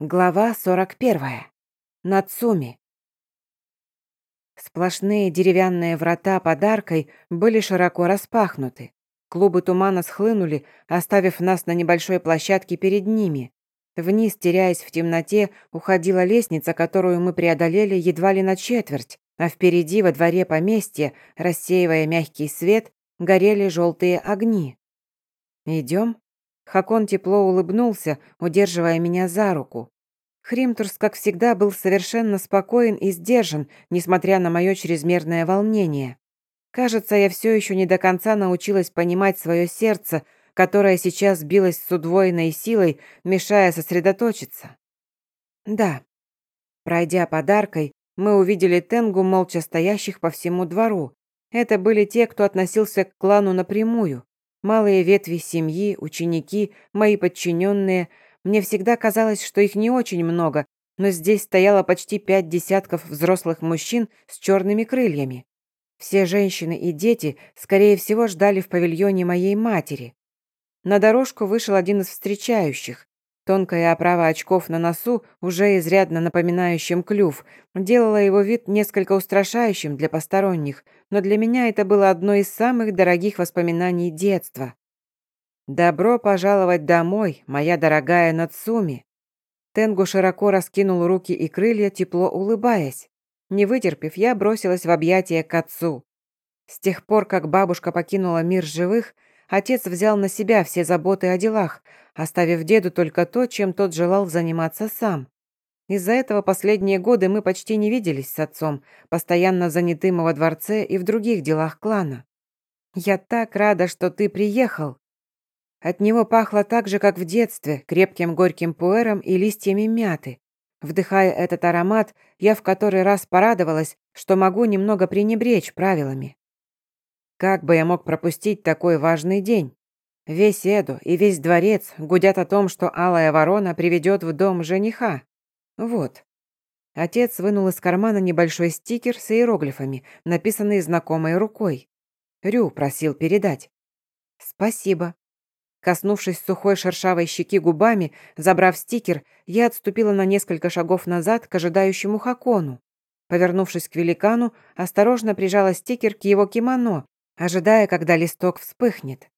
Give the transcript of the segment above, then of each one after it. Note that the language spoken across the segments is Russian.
Глава 41. Нацуми. Сплошные деревянные врата подаркой были широко распахнуты. Клубы тумана схлынули, оставив нас на небольшой площадке перед ними. Вниз, теряясь в темноте, уходила лестница, которую мы преодолели едва ли на четверть, а впереди, во дворе поместья, рассеивая мягкий свет, горели желтые огни. «Идем?» Хакон тепло улыбнулся, удерживая меня за руку. Хримтурс, как всегда, был совершенно спокоен и сдержан, несмотря на мое чрезмерное волнение. Кажется, я все еще не до конца научилась понимать свое сердце, которое сейчас билось с удвоенной силой, мешая сосредоточиться. Да. Пройдя подаркой, мы увидели Тенгу, молча стоящих по всему двору. Это были те, кто относился к клану напрямую. Малые ветви семьи, ученики, мои подчиненные. Мне всегда казалось, что их не очень много, но здесь стояло почти пять десятков взрослых мужчин с черными крыльями. Все женщины и дети, скорее всего, ждали в павильоне моей матери. На дорожку вышел один из встречающих. Тонкая оправа очков на носу, уже изрядно напоминающим клюв, делала его вид несколько устрашающим для посторонних, но для меня это было одно из самых дорогих воспоминаний детства. «Добро пожаловать домой, моя дорогая Нацуми!» Тенгу широко раскинул руки и крылья, тепло улыбаясь. Не вытерпев, я бросилась в объятия к отцу. С тех пор, как бабушка покинула мир живых, отец взял на себя все заботы о делах, оставив деду только то, чем тот желал заниматься сам. Из-за этого последние годы мы почти не виделись с отцом, постоянно занятым во дворце и в других делах клана. «Я так рада, что ты приехал!» От него пахло так же, как в детстве, крепким горьким пуэром и листьями мяты. Вдыхая этот аромат, я в который раз порадовалась, что могу немного пренебречь правилами. Как бы я мог пропустить такой важный день? Весь Эду и весь дворец гудят о том, что Алая Ворона приведет в дом жениха. Вот. Отец вынул из кармана небольшой стикер с иероглифами, написанный знакомой рукой. Рю просил передать. «Спасибо». Коснувшись сухой шершавой щеки губами, забрав стикер, я отступила на несколько шагов назад к ожидающему Хакону. Повернувшись к великану, осторожно прижала стикер к его кимоно ожидая, когда листок вспыхнет.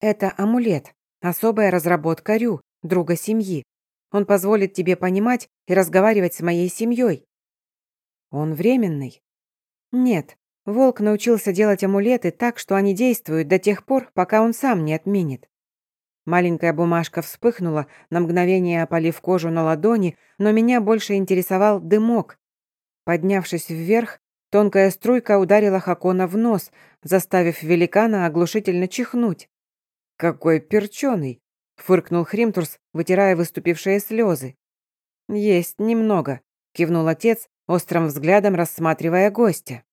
Это амулет, особая разработка Рю, друга семьи. Он позволит тебе понимать и разговаривать с моей семьей. Он временный? Нет, волк научился делать амулеты так, что они действуют до тех пор, пока он сам не отменит. Маленькая бумажка вспыхнула, на мгновение опалив кожу на ладони, но меня больше интересовал дымок. Поднявшись вверх, Тонкая струйка ударила Хакона в нос, заставив великана оглушительно чихнуть. «Какой перченый!» — фыркнул Хримтурс, вытирая выступившие слезы. «Есть немного», — кивнул отец, острым взглядом рассматривая гостя.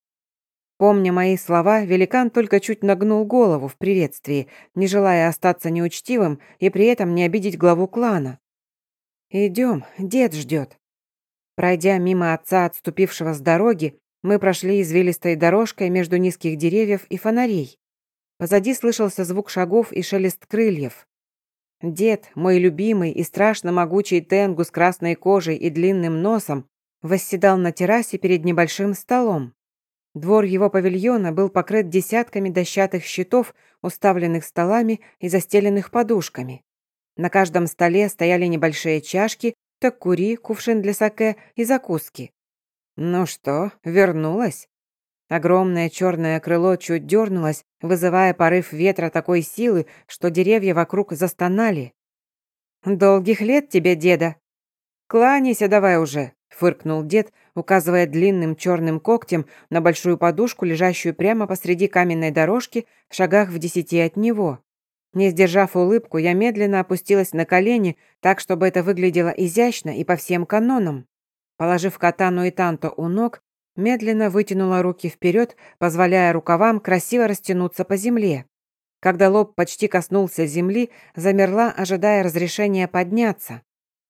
Помня мои слова, великан только чуть нагнул голову в приветствии, не желая остаться неучтивым и при этом не обидеть главу клана. «Идем, дед ждет». Пройдя мимо отца, отступившего с дороги, мы прошли извилистой дорожкой между низких деревьев и фонарей. Позади слышался звук шагов и шелест крыльев. Дед, мой любимый и страшно могучий тенгу с красной кожей и длинным носом, восседал на террасе перед небольшим столом. Двор его павильона был покрыт десятками дощатых щитов, уставленных столами и застеленных подушками. На каждом столе стояли небольшие чашки, такури, кувшин для саке и закуски. «Ну что, вернулась?» Огромное черное крыло чуть дернулось, вызывая порыв ветра такой силы, что деревья вокруг застонали. «Долгих лет тебе, деда!» «Кланяйся давай уже!» — фыркнул дед, указывая длинным черным когтем на большую подушку, лежащую прямо посреди каменной дорожки, в шагах в десяти от него. Не сдержав улыбку, я медленно опустилась на колени, так, чтобы это выглядело изящно и по всем канонам. Положив катану и танто у ног, медленно вытянула руки вперед, позволяя рукавам красиво растянуться по земле. Когда лоб почти коснулся земли, замерла, ожидая разрешения подняться.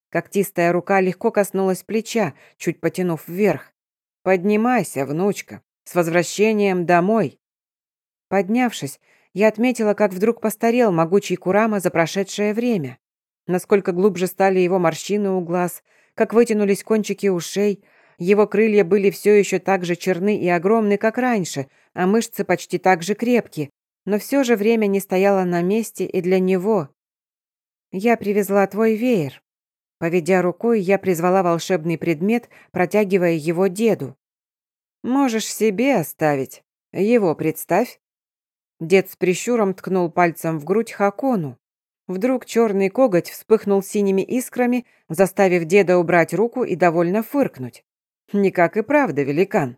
Когтистая рука легко коснулась плеча, чуть потянув вверх. «Поднимайся, внучка, с возвращением домой!» Поднявшись, я отметила, как вдруг постарел могучий Курама за прошедшее время. насколько глубже стали его морщины у глаз, как вытянулись кончики ушей. Его крылья были все еще так же черны и огромны, как раньше, а мышцы почти так же крепки, но все же время не стояло на месте и для него. «Я привезла твой веер». Поведя рукой, я призвала волшебный предмет, протягивая его деду. «Можешь себе оставить. Его представь». Дед с прищуром ткнул пальцем в грудь Хакону. Вдруг черный коготь вспыхнул синими искрами, заставив деда убрать руку и довольно фыркнуть. Никак и правда, великан.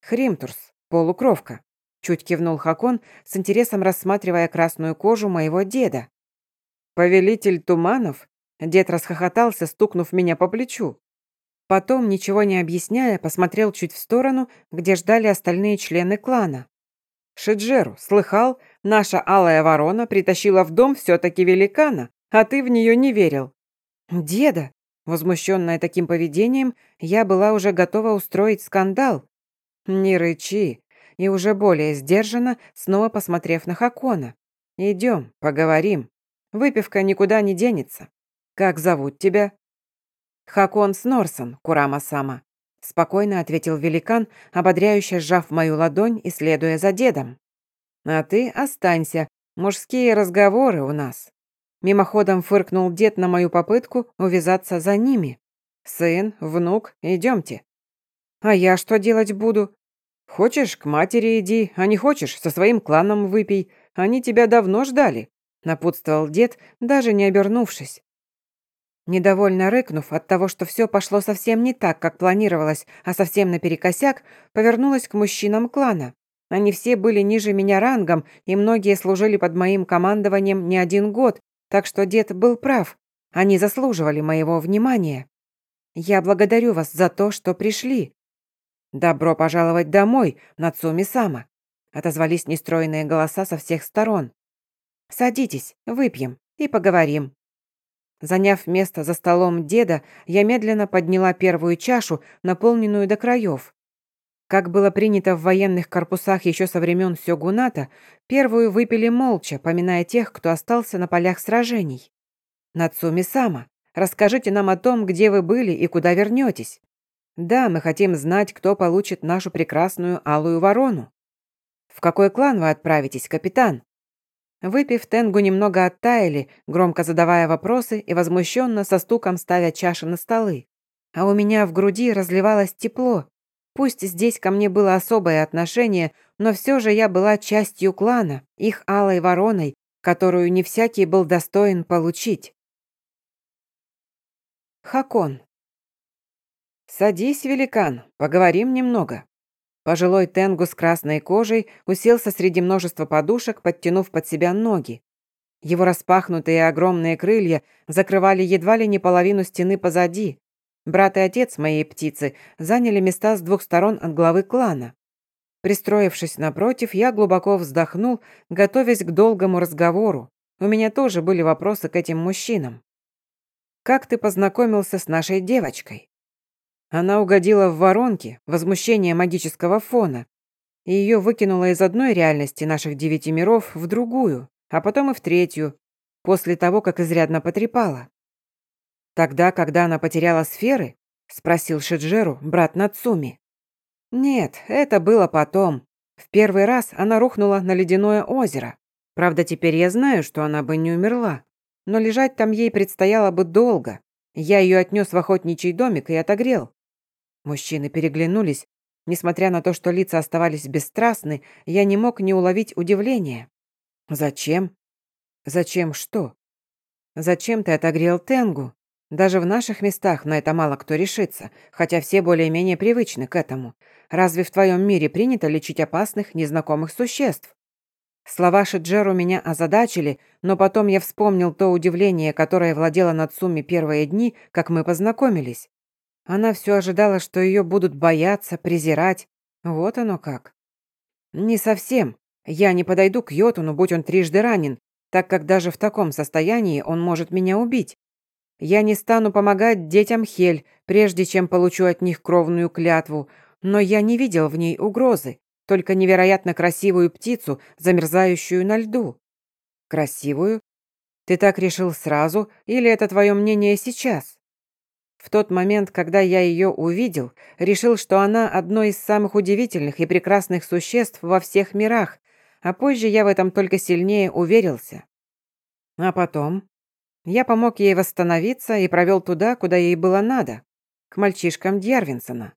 Хримтурс, полукровка. Чуть кивнул Хакон, с интересом рассматривая красную кожу моего деда. «Повелитель туманов?» Дед расхохотался, стукнув меня по плечу. Потом, ничего не объясняя, посмотрел чуть в сторону, где ждали остальные члены клана. «Шиджеру, слыхал? Наша алая ворона притащила в дом все-таки великана, а ты в нее не верил». «Деда!» Возмущенная таким поведением, я была уже готова устроить скандал. «Не рычи!» И уже более сдержанно, снова посмотрев на Хакона. «Идем, поговорим. Выпивка никуда не денется. Как зовут тебя?» «Хакон Снорсон, Курама-сама», — спокойно ответил великан, ободряюще сжав мою ладонь и следуя за дедом. «А ты останься, мужские разговоры у нас». Мимоходом фыркнул дед на мою попытку увязаться за ними. «Сын, внук, идемте». «А я что делать буду?» «Хочешь, к матери иди, а не хочешь, со своим кланом выпей. Они тебя давно ждали», — напутствовал дед, даже не обернувшись. Недовольно рыкнув от того, что все пошло совсем не так, как планировалось, а совсем наперекосяк, повернулась к мужчинам клана. Они все были ниже меня рангом, и многие служили под моим командованием не один год, так что дед был прав. Они заслуживали моего внимания. Я благодарю вас за то, что пришли. Добро пожаловать домой, Нацуми-сама. Отозвались нестроенные голоса со всех сторон. Садитесь, выпьем и поговорим. Заняв место за столом деда, я медленно подняла первую чашу, наполненную до краев. Как было принято в военных корпусах еще со времен Сёгуната, первую выпили молча, поминая тех, кто остался на полях сражений. Нацуми-сама, расскажите нам о том, где вы были и куда вернетесь. Да, мы хотим знать, кто получит нашу прекрасную алую ворону. В какой клан вы отправитесь, капитан? Выпив, Тенгу немного оттаяли, громко задавая вопросы и возмущенно со стуком ставя чаши на столы. А у меня в груди разливалось тепло. Пусть здесь ко мне было особое отношение, но все же я была частью клана, их алой вороной, которую не всякий был достоин получить. Хакон. «Садись, великан, поговорим немного». Пожилой Тенгу с красной кожей уселся среди множества подушек, подтянув под себя ноги. Его распахнутые огромные крылья закрывали едва ли не половину стены позади. Брат и отец моей птицы заняли места с двух сторон от главы клана. Пристроившись напротив, я глубоко вздохнул, готовясь к долгому разговору. У меня тоже были вопросы к этим мужчинам. «Как ты познакомился с нашей девочкой?» Она угодила в воронки, возмущение магического фона, и ее выкинуло из одной реальности наших девяти миров в другую, а потом и в третью, после того, как изрядно потрепала. «Тогда, когда она потеряла сферы?» — спросил Шиджеру, брат Нацуми. «Нет, это было потом. В первый раз она рухнула на ледяное озеро. Правда, теперь я знаю, что она бы не умерла. Но лежать там ей предстояло бы долго. Я ее отнес в охотничий домик и отогрел. Мужчины переглянулись. Несмотря на то, что лица оставались бесстрастны, я не мог не уловить удивления. «Зачем?» «Зачем что?» «Зачем ты отогрел Тенгу? Даже в наших местах на это мало кто решится, хотя все более-менее привычны к этому. Разве в твоем мире принято лечить опасных, незнакомых существ?» Слова Шиджеру меня озадачили, но потом я вспомнил то удивление, которое владело над Сумми первые дни, как мы познакомились. Она все ожидала, что ее будут бояться, презирать. Вот оно как. Не совсем. Я не подойду к Йотуну, будь он трижды ранен, так как даже в таком состоянии он может меня убить. Я не стану помогать детям Хель, прежде чем получу от них кровную клятву, но я не видел в ней угрозы, только невероятно красивую птицу, замерзающую на льду. Красивую? Ты так решил сразу, или это твое мнение сейчас? В тот момент, когда я ее увидел, решил, что она одно из самых удивительных и прекрасных существ во всех мирах, а позже я в этом только сильнее уверился. А потом я помог ей восстановиться и провел туда, куда ей было надо, к мальчишкам Дьярвинсона.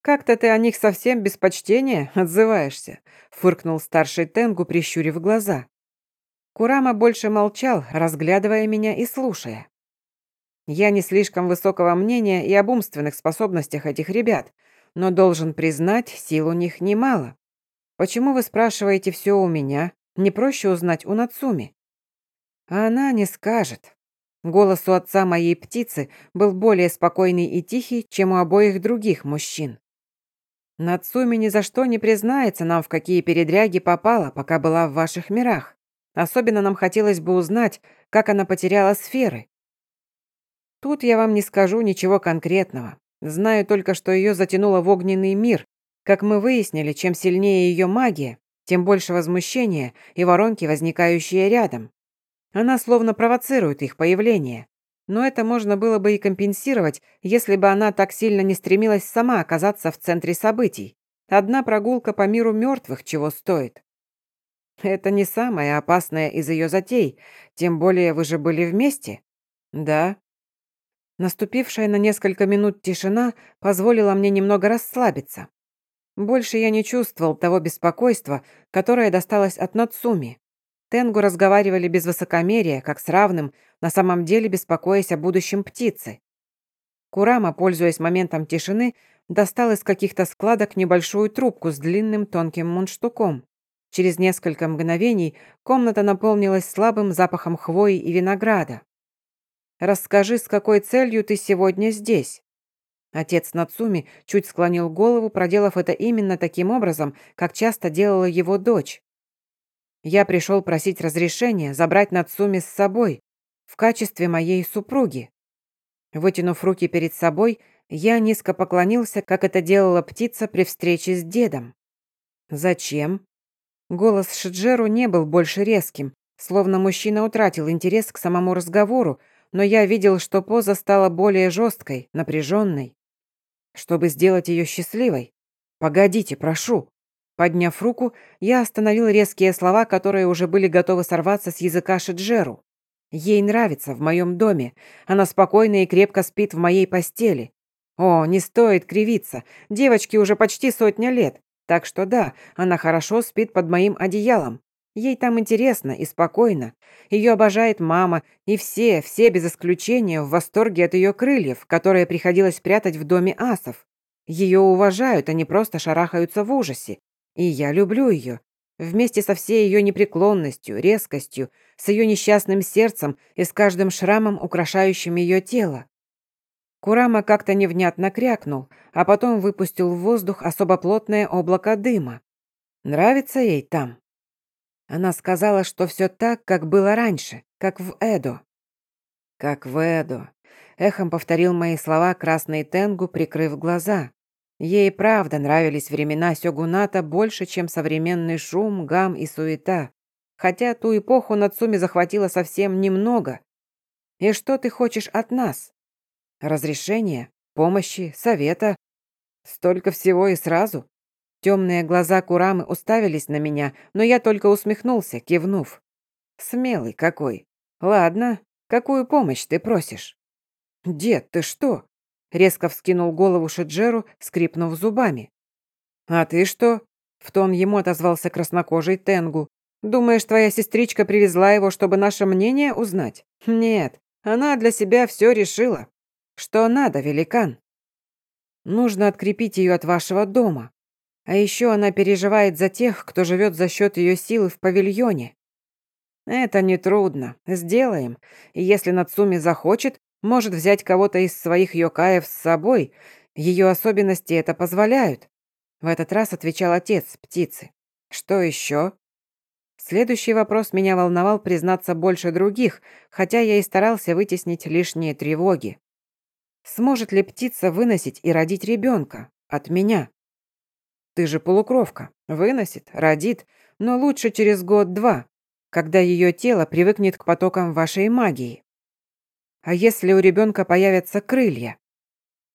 «Как-то ты о них совсем без почтения отзываешься», фыркнул старший Тенгу, прищурив глаза. Курама больше молчал, разглядывая меня и слушая. Я не слишком высокого мнения и об умственных способностях этих ребят, но должен признать, сил у них немало. Почему вы спрашиваете все у меня? Не проще узнать у Нацуми? Она не скажет. Голос у отца моей птицы был более спокойный и тихий, чем у обоих других мужчин. Нацуми ни за что не признается нам, в какие передряги попала, пока была в ваших мирах. Особенно нам хотелось бы узнать, как она потеряла сферы. Тут я вам не скажу ничего конкретного. Знаю только, что ее затянуло в огненный мир. Как мы выяснили, чем сильнее ее магия, тем больше возмущения и воронки, возникающие рядом. Она словно провоцирует их появление. Но это можно было бы и компенсировать, если бы она так сильно не стремилась сама оказаться в центре событий. Одна прогулка по миру мертвых чего стоит. Это не самое опасное из ее затей, тем более вы же были вместе. Да, Наступившая на несколько минут тишина позволила мне немного расслабиться. Больше я не чувствовал того беспокойства, которое досталось от Нацуми. Тенгу разговаривали без высокомерия, как с равным, на самом деле беспокоясь о будущем птицы. Курама, пользуясь моментом тишины, достал из каких-то складок небольшую трубку с длинным тонким мундштуком. Через несколько мгновений комната наполнилась слабым запахом хвои и винограда. Расскажи, с какой целью ты сегодня здесь?» Отец Нацуми чуть склонил голову, проделав это именно таким образом, как часто делала его дочь. «Я пришел просить разрешения забрать Нацуми с собой в качестве моей супруги». Вытянув руки перед собой, я низко поклонился, как это делала птица при встрече с дедом. «Зачем?» Голос Шиджеру не был больше резким, словно мужчина утратил интерес к самому разговору, но я видел, что поза стала более жесткой, напряженной. Чтобы сделать ее счастливой. «Погодите, прошу». Подняв руку, я остановил резкие слова, которые уже были готовы сорваться с языка Шиджеру. Ей нравится в моем доме. Она спокойно и крепко спит в моей постели. О, не стоит кривиться. Девочке уже почти сотня лет. Так что да, она хорошо спит под моим одеялом. Ей там интересно и спокойно. Ее обожает мама, и все, все без исключения в восторге от ее крыльев, которые приходилось прятать в доме асов. Ее уважают, они просто шарахаются в ужасе. И я люблю ее. Вместе со всей ее непреклонностью, резкостью, с ее несчастным сердцем и с каждым шрамом, украшающим ее тело. Курама как-то невнятно крякнул, а потом выпустил в воздух особо плотное облако дыма. Нравится ей там? Она сказала, что все так, как было раньше, как в Эдо. Как в Эдо. Эхом повторил мои слова красный Тенгу, прикрыв глаза. Ей правда нравились времена Сёгуната больше, чем современный шум, гам и суета. Хотя ту эпоху Нацуми захватило совсем немного. И что ты хочешь от нас? Разрешения, помощи, совета? Столько всего и сразу? Темные глаза Курамы уставились на меня, но я только усмехнулся, кивнув. «Смелый какой. Ладно, какую помощь ты просишь?» «Дед, ты что?» Резко вскинул голову Шеджеру, скрипнув зубами. «А ты что?» В тон ему отозвался краснокожий Тенгу. «Думаешь, твоя сестричка привезла его, чтобы наше мнение узнать? Нет, она для себя все решила. Что надо, великан?» «Нужно открепить ее от вашего дома. А еще она переживает за тех, кто живет за счет ее силы в павильоне. Это нетрудно. Сделаем. Если Нацуми захочет, может взять кого-то из своих йокаев с собой. Ее особенности это позволяют. В этот раз отвечал отец птицы. Что еще? Следующий вопрос меня волновал признаться больше других, хотя я и старался вытеснить лишние тревоги. Сможет ли птица выносить и родить ребенка? От меня? Ты же полукровка. Выносит, родит, но лучше через год-два. когда ее тело привыкнет к потокам вашей магии. А если у ребенка появятся крылья?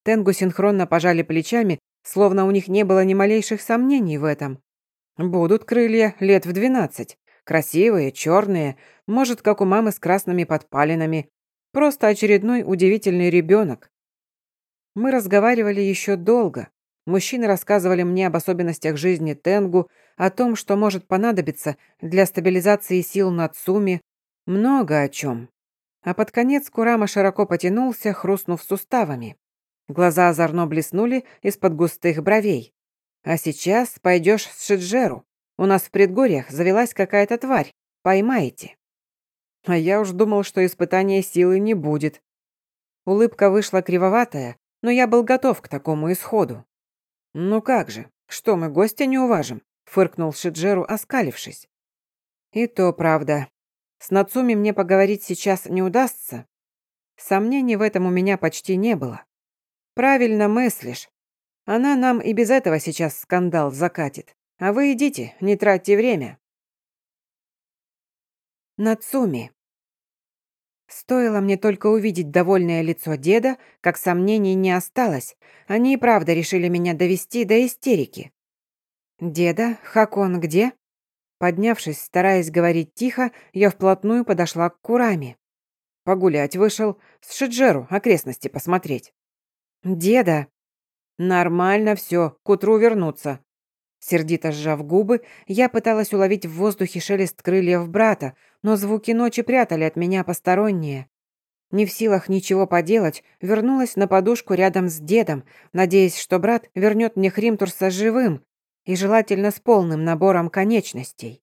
Тенгу синхронно пожали плечами, словно у них не было ни малейших сомнений в этом. Будут крылья лет в двенадцать. Красивые, черные, может, как у мамы с красными подпалинами. Просто очередной удивительный ребенок. Мы разговаривали еще долго. Мужчины рассказывали мне об особенностях жизни Тенгу, о том, что может понадобиться для стабилизации сил Нацуми, много о чем. А под конец Курама широко потянулся, хрустнув суставами. Глаза озорно блеснули из-под густых бровей. «А сейчас пойдешь с Шиджеру. У нас в предгорьях завелась какая-то тварь. Поймаете». А я уж думал, что испытания силы не будет. Улыбка вышла кривоватая, но я был готов к такому исходу. «Ну как же, что мы гостя не уважим?» — фыркнул Шиджеру, оскалившись. «И то правда. С Нацуми мне поговорить сейчас не удастся. Сомнений в этом у меня почти не было. Правильно мыслишь. Она нам и без этого сейчас скандал закатит. А вы идите, не тратьте время. Нацуми. Стоило мне только увидеть довольное лицо деда, как сомнений не осталось. Они и правда решили меня довести до истерики. «Деда, Хакон где?» Поднявшись, стараясь говорить тихо, я вплотную подошла к Курами. Погулять вышел, с Шиджеру окрестности посмотреть. «Деда!» «Нормально все, к утру вернуться». Сердито сжав губы, я пыталась уловить в воздухе шелест крыльев брата, но звуки ночи прятали от меня посторонние. Не в силах ничего поделать, вернулась на подушку рядом с дедом, надеясь, что брат вернет мне Хримтурса живым и желательно с полным набором конечностей.